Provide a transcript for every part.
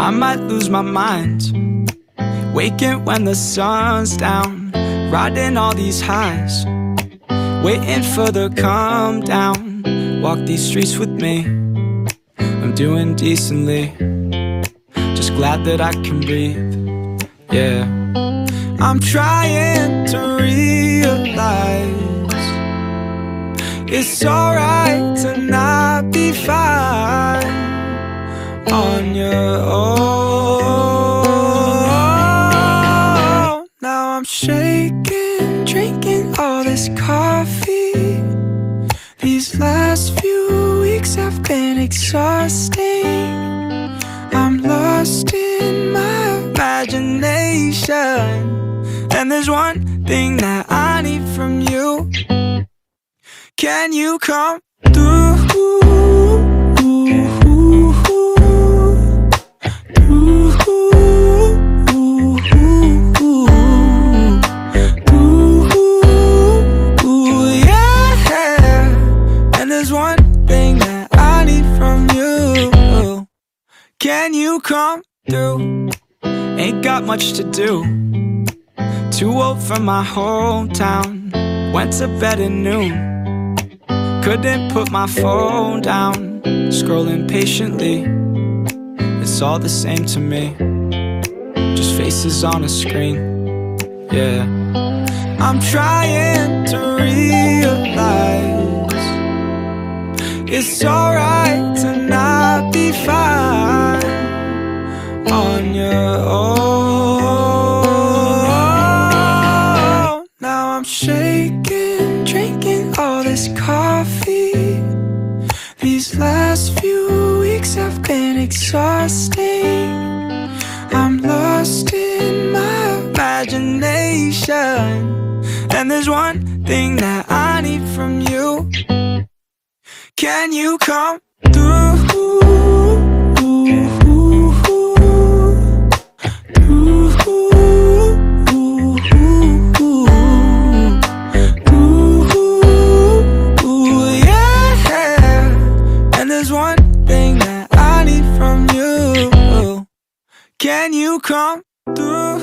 I might lose my mind. Waking when the sun's down, riding all these highs. Waiting for the calm down. Walk these streets with me. I'm doing decently. Just glad that I can breathe. Yeah. I'm trying to realize it's alright to not be fine on your own. Shaking, drinking all this coffee. These last few weeks have been exhausting. I'm lost in my imagination. And there's one thing that I need from you. Can you come through? Can you come through? Ain't got much to do. Too old for my hometown. Went to bed at noon. Couldn't put my phone down. Scrolling patiently. It's all the same to me. Just faces on a screen. Yeah. I'm trying to realize it's alright shaking, drinking all this coffee. These last few weeks have been exhausting. I'm lost in my imagination. And there's one thing that I need from you. Can you come Can you come through?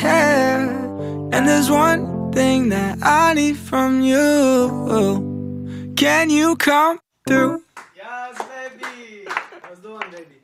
Yeah. And there's one thing that I need from you. Can you come through? Yes, baby! Let's one, baby.